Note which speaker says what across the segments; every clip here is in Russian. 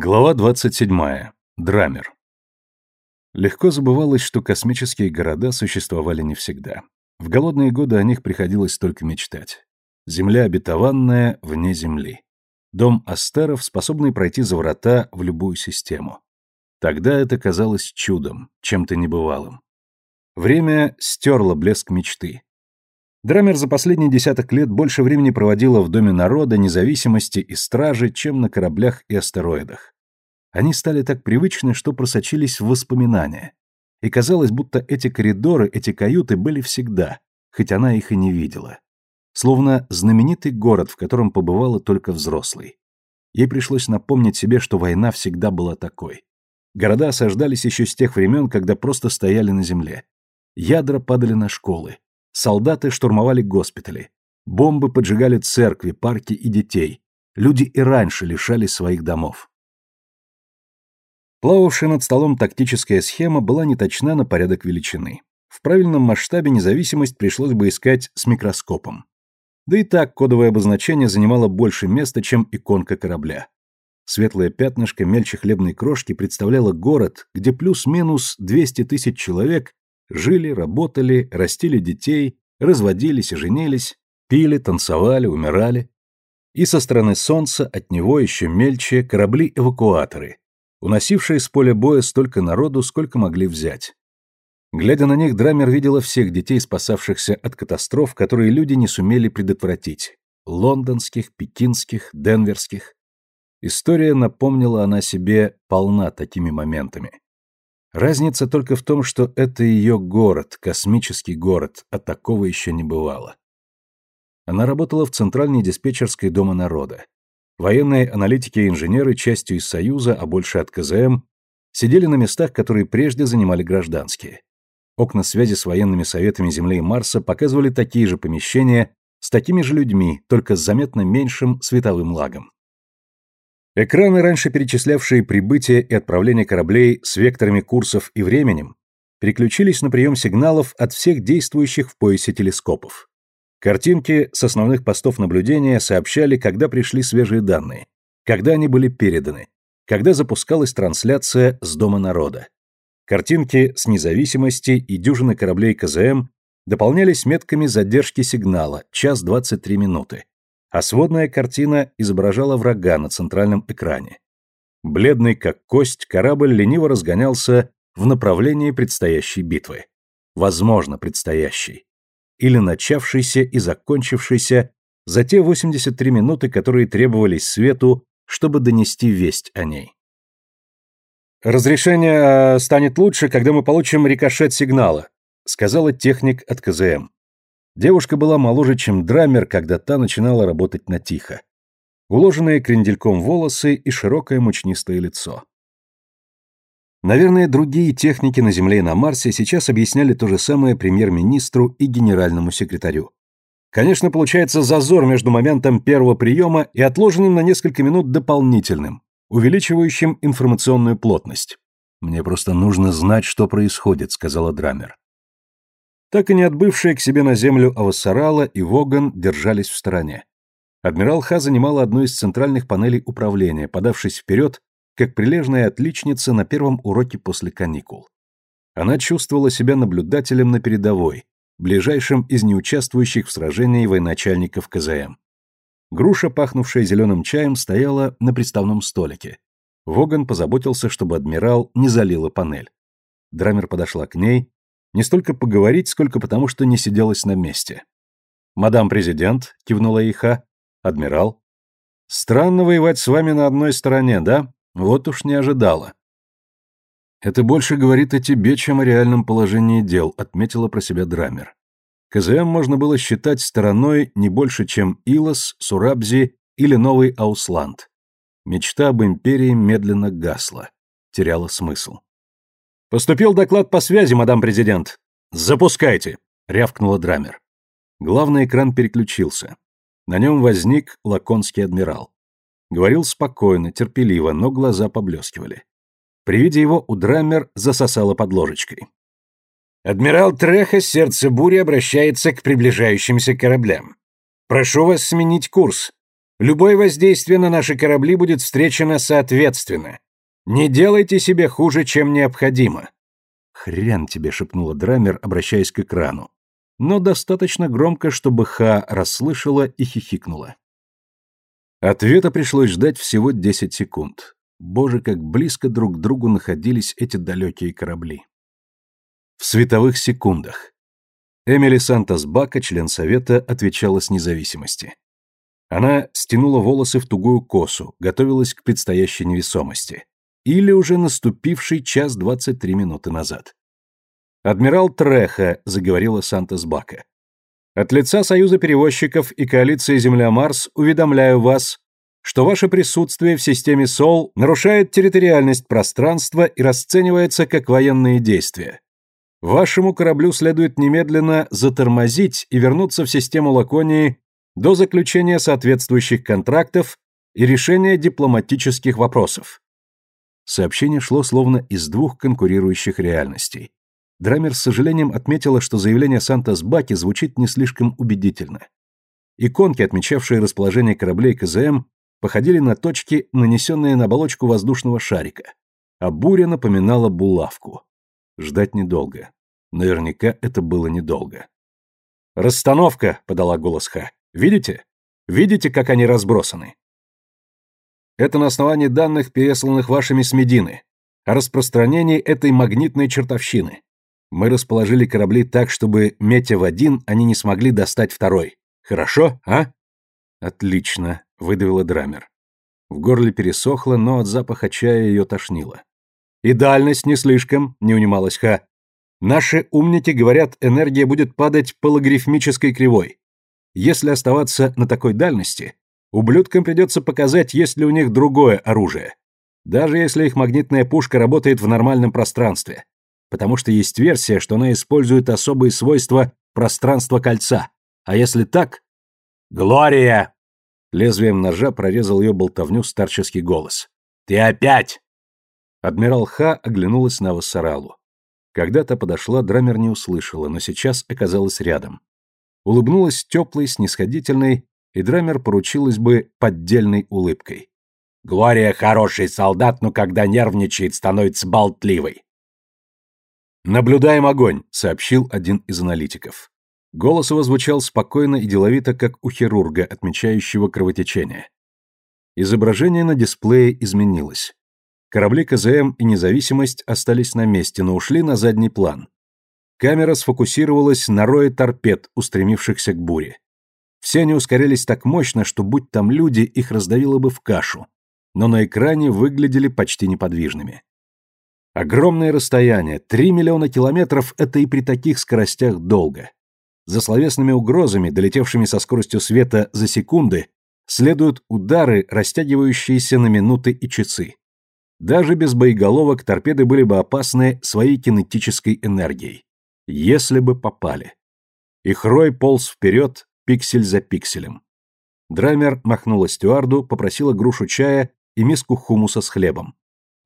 Speaker 1: Глава 27. Драмер. Легко забывалось, что космические города существовали не всегда. В голодные годы о них приходилось только мечтать. Земля обетованная вне Земли. Дом Астеров, способный пройти за врата в любую систему. Тогда это казалось чудом, чем-то небывалым. Время стерло блеск мечты. Драмер за последние десяток лет больше времени проводила в Доме народа, независимости и стражи, чем на кораблях и астероидах. Они стали так привычны, что просочились в воспоминания. И казалось, будто эти коридоры, эти каюты были всегда, хоть она их и не видела. Словно знаменитый город, в котором побывала только взрослый. Ей пришлось напомнить себе, что война всегда была такой. Города осаждались еще с тех времен, когда просто стояли на земле. Ядра падали на школы, Солдаты штурмовали госпитали. Бомбы поджигали церкви, парки и детей. Люди и раньше лишались своих домов. Плававшая над столом тактическая схема была неточна на порядок величины. В правильном масштабе независимость пришлось бы искать с микроскопом. Да и так кодовое обозначение занимало больше места, чем иконка корабля. Светлое пятнышко мельче хлебной крошки представляло город, где плюс-минус 200 тысяч человек Жили, работали, растили детей, разводились и женились, пили, танцевали, умирали. И со стороны солнца от него еще мельче корабли-эвакуаторы, уносившие с поля боя столько народу, сколько могли взять. Глядя на них, Драмер видела всех детей, спасавшихся от катастроф, которые люди не сумели предотвратить. Лондонских, пекинских, денверских. История, напомнила она себе, полна такими моментами. Разница только в том, что это ее город, космический город, а такого еще не бывало. Она работала в центральной диспетчерской Дома народа. Военные аналитики и инженеры, частью из Союза, а больше от КЗМ, сидели на местах, которые прежде занимали гражданские. Окна связи с военными советами Земли и Марса показывали такие же помещения с такими же людьми, только с заметно меньшим световым лагом. Экраны, раньше перечислявшие прибытие и отправление кораблей с векторами курсов и временем, переключились на прием сигналов от всех действующих в поясе телескопов. Картинки с основных постов наблюдения сообщали, когда пришли свежие данные, когда они были переданы, когда запускалась трансляция с Дома народа. Картинки с независимости и дюжины кораблей КЗМ дополнялись метками задержки сигнала час 23 минуты а сводная картина изображала врага на центральном экране. Бледный как кость, корабль лениво разгонялся в направлении предстоящей битвы. Возможно, предстоящей. Или начавшейся и закончившейся за те 83 минуты, которые требовались свету, чтобы донести весть о ней. «Разрешение э, станет лучше, когда мы получим рикошет сигнала», сказала техник от КЗМ. Девушка была моложе, чем Драмер, когда та начинала работать на тихо. Уложенные крендельком волосы и широкое мучнистое лицо. Наверное, другие техники на Земле и на Марсе сейчас объясняли то же самое премьер-министру и генеральному секретарю. Конечно, получается зазор между моментом первого приема и отложенным на несколько минут дополнительным, увеличивающим информационную плотность. «Мне просто нужно знать, что происходит», — сказала Драмер. Так и не отбывшие к себе на землю Авасарала и Воган держались в стороне. Адмирал Ха занимала одну из центральных панелей управления, подавшись вперед, как прилежная отличница на первом уроке после каникул. Она чувствовала себя наблюдателем на передовой, ближайшим из неучаствующих в сражении военачальников КЗМ. Груша, пахнувшая зеленым чаем, стояла на приставном столике. Воган позаботился, чтобы адмирал не залила панель. Драмер подошла к ней, не столько поговорить, сколько потому, что не сиделась на месте. «Мадам президент», — кивнула Иха, — «адмирал». «Странно воевать с вами на одной стороне, да? Вот уж не ожидала». «Это больше говорит о тебе, чем о реальном положении дел», — отметила про себя Драмер. КЗМ можно было считать стороной не больше, чем Илос, Сурабзи или Новый Аусланд. Мечта об империи медленно гасла, теряла смысл. «Поступил доклад по связи, мадам президент». «Запускайте», — рявкнула Драмер. Главный экран переключился. На нем возник лаконский адмирал. Говорил спокойно, терпеливо, но глаза поблескивали. При виде его у Драмер засосало под ложечкой. «Адмирал Треха, сердце бури, обращается к приближающимся кораблям. Прошу вас сменить курс.
Speaker 2: Любое воздействие на наши корабли будет встречено соответственно. Не делайте себе хуже, чем необходимо.
Speaker 1: Хрен тебе, шепнула Драмер, обращаясь к экрану. Но достаточно громко, чтобы Ха расслышала и хихикнула. Ответа пришлось ждать всего 10 секунд. Боже, как близко друг к другу находились эти далекие корабли. В световых секундах. Эмили Сантос Бака, член совета, отвечала с независимости. Она стянула волосы в тугую косу, готовилась к предстоящей невесомости. Или уже наступивший час двадцать три минуты назад. «Адмирал Треха», — заговорила Сантос Бака. «От лица Союза перевозчиков и коалиции Земля-Марс уведомляю вас, что ваше присутствие в системе СОЛ нарушает территориальность пространства и расценивается как военные действия. Вашему кораблю следует немедленно затормозить и вернуться в систему Лаконии до заключения соответствующих контрактов и решения дипломатических вопросов. Сообщение шло словно из двух конкурирующих реальностей. Драмер с сожалением отметила, что заявление Сантос Баки звучит не слишком убедительно. Иконки, отмечавшие расположение кораблей КЗМ, походили на точки, нанесенные на оболочку воздушного шарика, а буря напоминала булавку. Ждать недолго. Наверняка это было недолго. «Расстановка!» — подала голос Ха. «Видите? Видите, как они разбросаны?» Это на основании данных, пересланных вашими с Медины, о распространении этой магнитной чертовщины. Мы расположили корабли так, чтобы, метя в один, они не смогли достать второй. Хорошо, а? Отлично, выдавила Драмер. В горле пересохло, но от запаха чая ее тошнило. И дальность не слишком, не унималась Ха. Наши умники говорят, энергия будет падать по логарифмической кривой. Если оставаться на такой дальности, ублюдкам придется показать, есть ли у них другое оружие. Даже если их магнитная пушка работает в нормальном пространстве. Потому что есть версия, что она использует особые свойства пространства кольца. А если так... «Глория!» Лезвием ножа прорезал ее болтовню старческий голос. «Ты опять!» Адмирал Ха оглянулась на Вассаралу. Когда-то подошла, Драмер не услышала, но сейчас оказалась рядом. Улыбнулась теплой, снисходительной, и Драмер поручилась бы поддельной улыбкой. «Глория хороший солдат, но когда нервничает, становится болтливой». «Наблюдаем огонь», — сообщил один из аналитиков. Голос его звучал спокойно и деловито, как у хирурга, отмечающего кровотечение. Изображение на дисплее изменилось. Корабли КЗМ и «Независимость» остались на месте, но ушли на задний план. Камера сфокусировалась на рое торпед, устремившихся к буре. Все они ускорялись так мощно, что, будь там люди, их раздавило бы в кашу, но на экране выглядели почти неподвижными. Огромное расстояние, 3 миллиона километров, это и при таких скоростях долго. За словесными угрозами, долетевшими со скоростью света за секунды, следуют удары, растягивающиеся на минуты и часы. Даже без боеголовок торпеды были бы опасны своей кинетической энергией. Если бы попали. Их рой полз вперед, пиксель за пикселем. Драмер махнула стюарду, попросила грушу чая и миску хумуса с хлебом.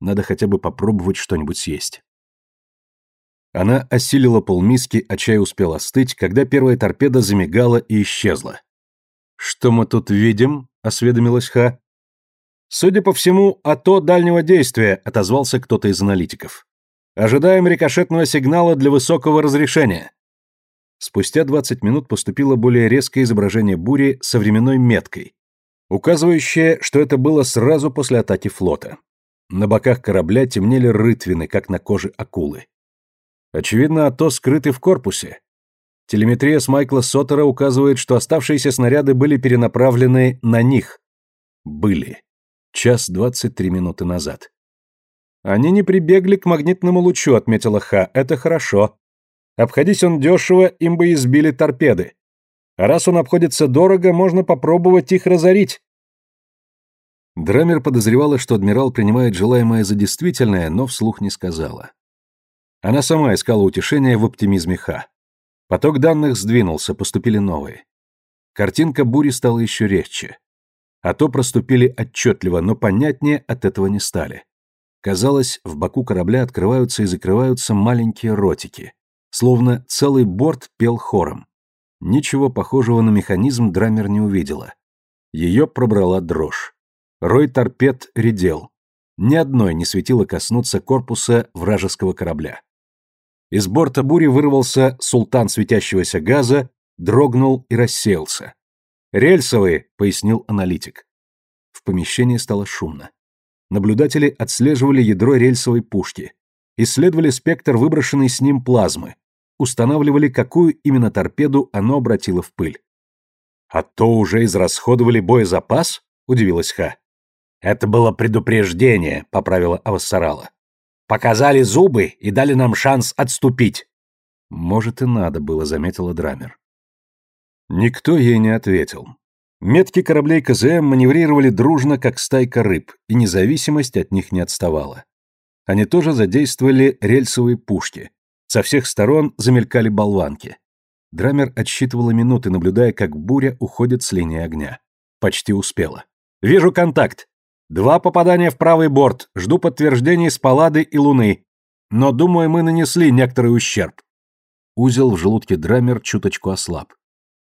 Speaker 1: Надо хотя бы попробовать что-нибудь съесть. Она осилила полмиски, а чай успел остыть, когда первая торпеда замигала и исчезла. «Что мы тут видим?» — осведомилась Ха. «Судя по всему, АТО дальнего действия», — отозвался кто-то из аналитиков. «Ожидаем рикошетного сигнала для высокого разрешения». Спустя 20 минут поступило более резкое изображение бури со временной меткой, указывающее, что это было сразу после атаки флота. На боках корабля темнели рытвины, как на коже акулы. Очевидно, АТО скрыты в корпусе. Телеметрия с Майкла Соттера указывает, что оставшиеся снаряды были перенаправлены на них. Были. Час двадцать три минуты назад. Они не прибегли к магнитному лучу, отметила Ха. Это хорошо. Обходись он дешево, им бы избили торпеды. А раз он обходится дорого, можно попробовать их разорить. Драмер подозревала, что адмирал принимает желаемое за действительное, но вслух не сказала. Она сама искала утешения в оптимизме Ха. Поток данных сдвинулся, поступили новые. Картинка бури стала еще резче а то проступили отчетливо, но понятнее от этого не стали. Казалось, в боку корабля открываются и закрываются маленькие ротики, словно целый борт пел хором. Ничего похожего на механизм Драмер не увидела. Ее пробрала дрожь. Рой торпед редел. Ни одной не светило коснуться корпуса вражеского корабля. Из борта бури вырвался султан светящегося газа, дрогнул и рассеялся. «Рельсовые», — пояснил аналитик. В помещении стало шумно. Наблюдатели отслеживали ядро рельсовой пушки, исследовали спектр выброшенной с ним плазмы, устанавливали, какую именно торпеду оно обратило в пыль. «А то уже израсходовали боезапас?» — удивилась Ха. «Это было предупреждение», — поправила Авассарала. «Показали зубы и дали нам шанс отступить». «Может, и надо было», — заметила Драмер. Никто ей не ответил. Метки кораблей КЗМ маневрировали дружно, как стайка рыб, и независимость от них не отставала. Они тоже задействовали рельсовые пушки. Со всех сторон замелькали болванки. Драмер отсчитывала минуты, наблюдая, как буря уходит с линии огня. Почти успела. «Вижу контакт. Два попадания в правый борт. Жду подтверждений с Паллады и Луны. Но, думаю, мы нанесли некоторый ущерб». Узел в желудке Драмер чуточку ослаб.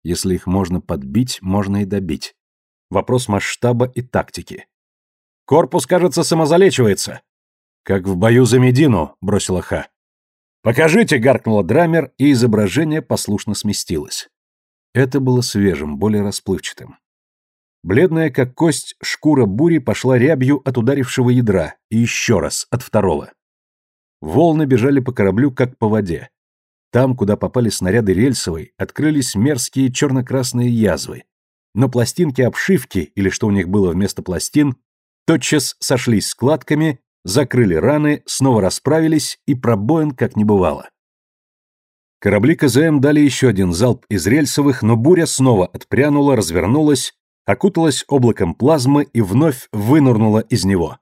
Speaker 1: Если их можно подбить, можно и добить. Вопрос масштаба и тактики. «Корпус, кажется, самозалечивается», «Как в бою за Медину», — бросила Ха. «Покажите», — гаркнула Драмер, и изображение послушно сместилось. Это было свежим, более расплывчатым. Бледная, как кость, шкура бури пошла рябью от ударившего ядра, и еще раз, от второго. Волны бежали по кораблю, как по воде. Там, куда попали снаряды рельсовой, открылись мерзкие черно-красные язвы. Но пластинки обшивки, или что у них было вместо пластин, тотчас сошлись складками закрыли раны, снова расправились, и пробоин как не бывало. Корабли КЗМ дали еще один залп из рельсовых, но буря снова отпрянула, развернулась, окуталась облаком плазмы и вновь вынырнула из него.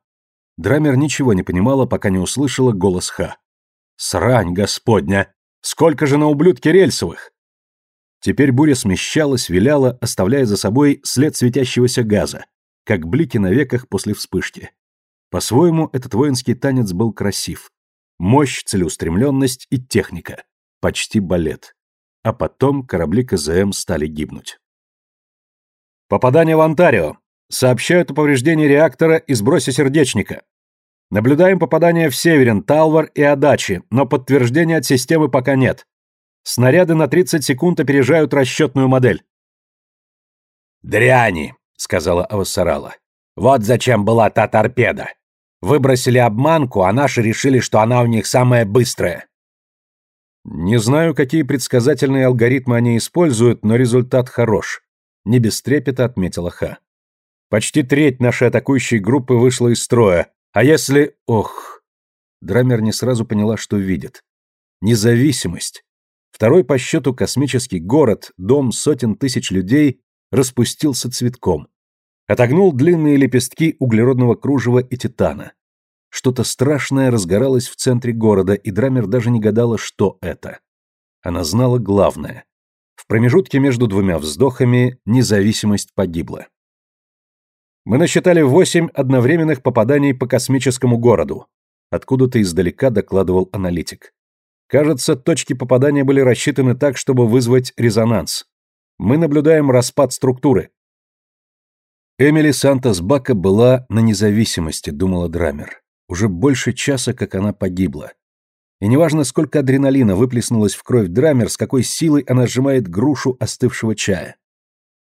Speaker 1: Драмер ничего не понимала, пока не услышала голос Ха. «Срань, господня! Сколько же на ублюдке рельсовых!» Теперь буря смещалась, виляла, оставляя за собой след светящегося газа, как блики на веках после вспышки. По-своему, этот воинский танец был красив. Мощь, целеустремленность и техника. Почти балет. А потом корабли КЗМ стали гибнуть. Попадание в Онтарио. Сообщают о повреждении реактора и сбросе сердечника. Наблюдаем попадание в Северин, Талвар и Адачи, но подтверждения от системы пока нет. Снаряды на 30 секунд опережают расчетную модель. «Дряни», — сказала Авасарала. «Вот зачем была та торпеда. Выбросили обманку, а наши решили, что она у них самая быстрая. Не знаю, какие предсказательные алгоритмы они используют, но результат хорош. Не без трепета отметила Ха. Почти треть нашей атакующей группы вышла из строя. А если... Ох... Драмер не сразу поняла, что видит. Независимость. Второй по счету космический город, дом сотен тысяч людей, распустился цветком отогнул длинные лепестки углеродного кружева и титана. Что-то страшное разгоралось в центре города, и Драмер даже не гадала, что это. Она знала главное. В промежутке между двумя вздохами независимость погибла. Мы насчитали восемь одновременных попаданий по космическому городу. Откуда-то издалека докладывал аналитик. Кажется, точки попадания были рассчитаны так, чтобы вызвать резонанс. Мы наблюдаем распад структуры. Эмили Сантос Бака была на независимости, думала Драмер. Уже больше часа, как она погибла. И неважно, сколько адреналина выплеснулось в кровь Драмер, с какой силой она сжимает грушу остывшего чая.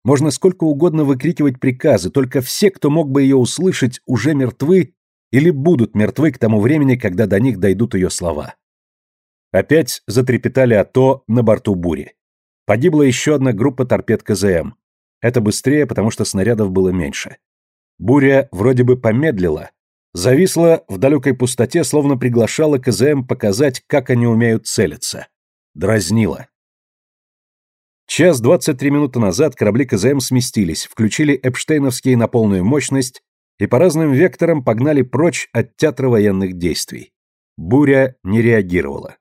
Speaker 1: Можно сколько угодно выкрикивать приказы, только все, кто мог бы ее услышать, уже мертвы или будут мертвы к тому времени, когда до них дойдут ее слова. Опять затрепетали АТО на борту бури. Погибла еще одна группа торпед КЗМ. Это быстрее, потому что снарядов было меньше. Буря вроде бы помедлила, зависла в далекой пустоте, словно приглашала КЗМ показать, как они умеют целиться. Дразнила. Час двадцать три минуты назад корабли КЗМ сместились, включили Эпштейновские на полную мощность и по разным векторам погнали прочь от театра военных действий. Буря не реагировала.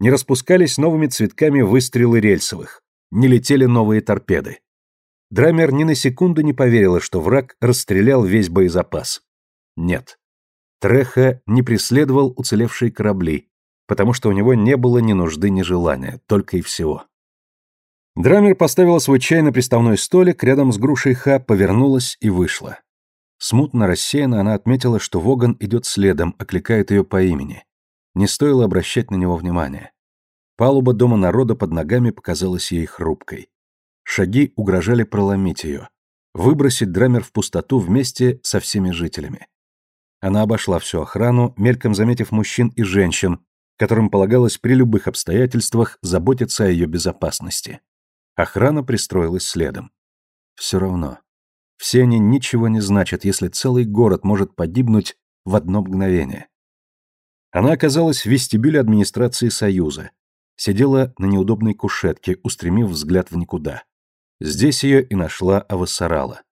Speaker 1: Не распускались новыми цветками выстрелы рельсовых. Не летели новые торпеды. Драмер ни на секунду не поверила, что враг расстрелял весь боезапас. Нет. Треха не преследовал уцелевшие корабли, потому что у него не было ни нужды, ни желания, только и всего. Драмер поставила свой чай на приставной столик рядом с грушей Ха, повернулась и вышла. Смутно рассеянно она отметила, что Воган идет следом, окликает ее по имени. Не стоило обращать на него внимания. Палуба дома народа под ногами показалась ей хрупкой. Шаги угрожали проломить ее, выбросить драмер в пустоту вместе со всеми жителями. Она обошла всю охрану, мельком заметив мужчин и женщин, которым полагалось при любых обстоятельствах заботиться о ее безопасности. Охрана пристроилась следом. Все равно. Все они ничего не значат, если целый город может погибнуть в одно мгновение. Она оказалась в вестибюле администрации Союза. Сидела на неудобной кушетке, устремив взгляд в никуда. Здесь ее и нашла Авасарала.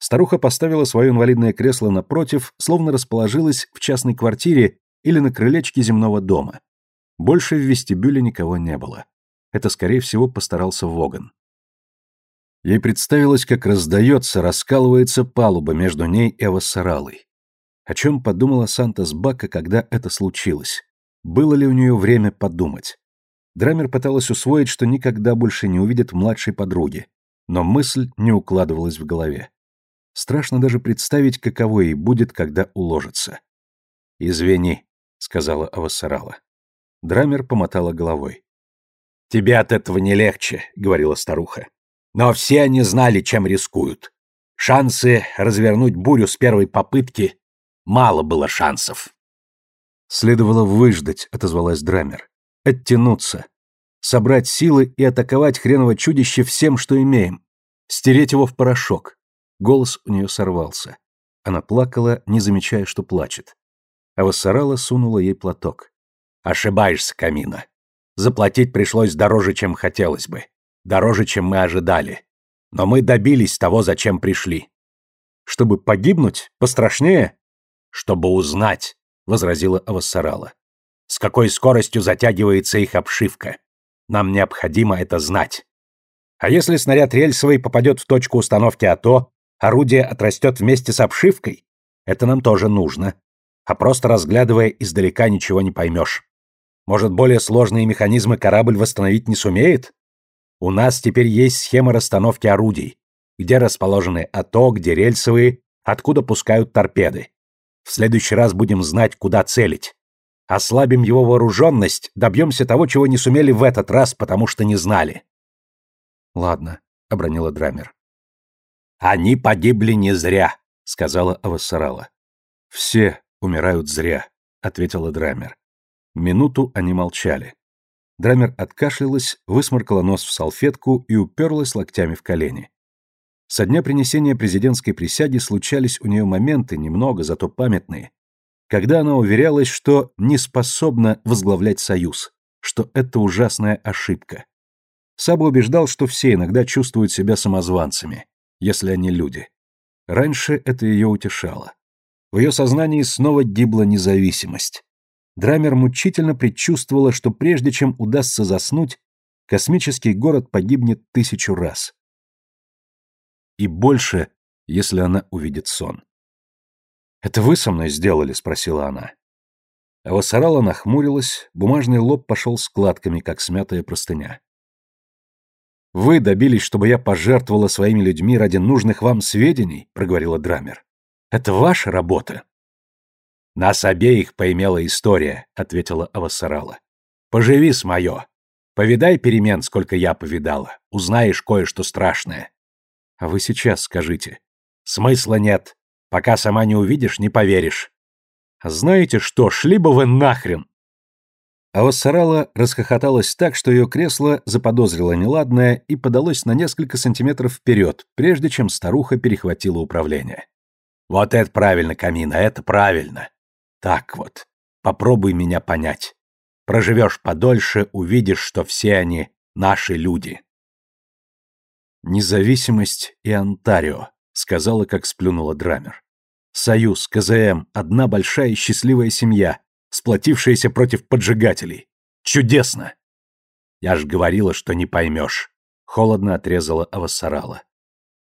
Speaker 1: Старуха поставила свое инвалидное кресло напротив, словно расположилась в частной квартире или на крылечке земного дома. Больше в вестибюле никого не было. Это, скорее всего, постарался Воган. Ей представилось, как раздается, раскалывается палуба между ней и Авасаралой. О чем подумала Сантос Бака, когда это случилось? Было ли у нее время подумать? Драмер пыталась усвоить, что никогда больше не увидит младшей подруги, но мысль не укладывалась в голове. Страшно даже представить, каково ей будет, когда уложится. «Извини», — сказала Авасарала. Драмер помотала головой.
Speaker 2: «Тебе от этого не легче», — говорила старуха. «Но все они знали, чем рискуют. Шансы развернуть бурю с первой попытки мало было шансов».
Speaker 1: «Следовало выждать», — отозвалась Драмер. «Оттянуться. Собрать силы и атаковать хреново чудище всем, что имеем. Стереть его в порошок». Голос у нее сорвался. Она плакала, не замечая, что плачет. А Вассарала сунула ей платок.
Speaker 2: «Ошибаешься, Камина. Заплатить пришлось дороже, чем хотелось бы. Дороже, чем мы ожидали. Но мы добились того, зачем пришли.
Speaker 1: Чтобы погибнуть? Пострашнее?
Speaker 2: Чтобы узнать, возразила Авассарала. С какой скоростью затягивается их обшивка. Нам необходимо это знать. А если снаряд рельсовый попадет в точку установки АТО, орудие отрастет вместе с обшивкой? Это нам тоже нужно. А просто разглядывая издалека ничего не поймешь. Может, более сложные механизмы корабль восстановить не сумеет? У нас теперь есть схема расстановки орудий, где расположены АТО, где рельсовые, откуда пускают торпеды. В следующий раз будем знать, куда целить. Ослабим его вооруженность, добьемся того, чего не сумели в этот раз, потому что не знали.
Speaker 1: Ладно, обронила Драмер.
Speaker 2: Они погибли не зря, сказала Авассарала.
Speaker 1: Все умирают зря, ответила Драмер. Минуту они молчали. Драмер откашлялась, высморкала нос в салфетку и уперлась локтями в колени. Со дня принесения президентской присяги случались у нее моменты, немного, зато памятные, когда она уверялась, что не способна возглавлять союз, что это ужасная ошибка. Саба убеждал, что все иногда чувствуют себя самозванцами, если они люди. Раньше это ее утешало. В ее сознании снова гибла независимость. Драмер мучительно предчувствовала, что прежде чем удастся заснуть, космический город погибнет тысячу раз. И больше, если она увидит сон. «Это вы со мной сделали?» — спросила она. Авасарала нахмурилась, бумажный лоб пошел складками, как смятая простыня. «Вы добились, чтобы я пожертвовала своими людьми ради нужных вам сведений?» — проговорила Драмер. «Это ваша работа?»
Speaker 2: «Нас обеих поимела история», — ответила Авасарала. «Поживи с моё. Повидай перемен, сколько я повидала. Узнаешь кое-что страшное».
Speaker 1: «А вы сейчас скажите».
Speaker 2: «Смысла нет. Пока сама не увидишь, не поверишь».
Speaker 1: «А знаете что, шли бы вы нахрен!» Авасарала расхохоталась так, что ее кресло заподозрило неладное и подалось на несколько сантиметров вперед, прежде чем старуха перехватила управление.
Speaker 2: «Вот это правильно, Камина, это правильно. Так вот, попробуй меня понять. Проживешь подольше, увидишь, что все они наши люди.
Speaker 1: Независимость и Онтарио, сказала, как сплюнула Драмер. Союз, КЗМ, одна большая счастливая семья, сплотившаяся против поджигателей. Чудесно!
Speaker 2: Я ж говорила, что не поймешь. Холодно отрезала Авасарала.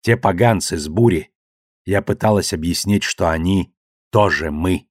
Speaker 2: Те поганцы с бури. Я пыталась объяснить, что они тоже мы.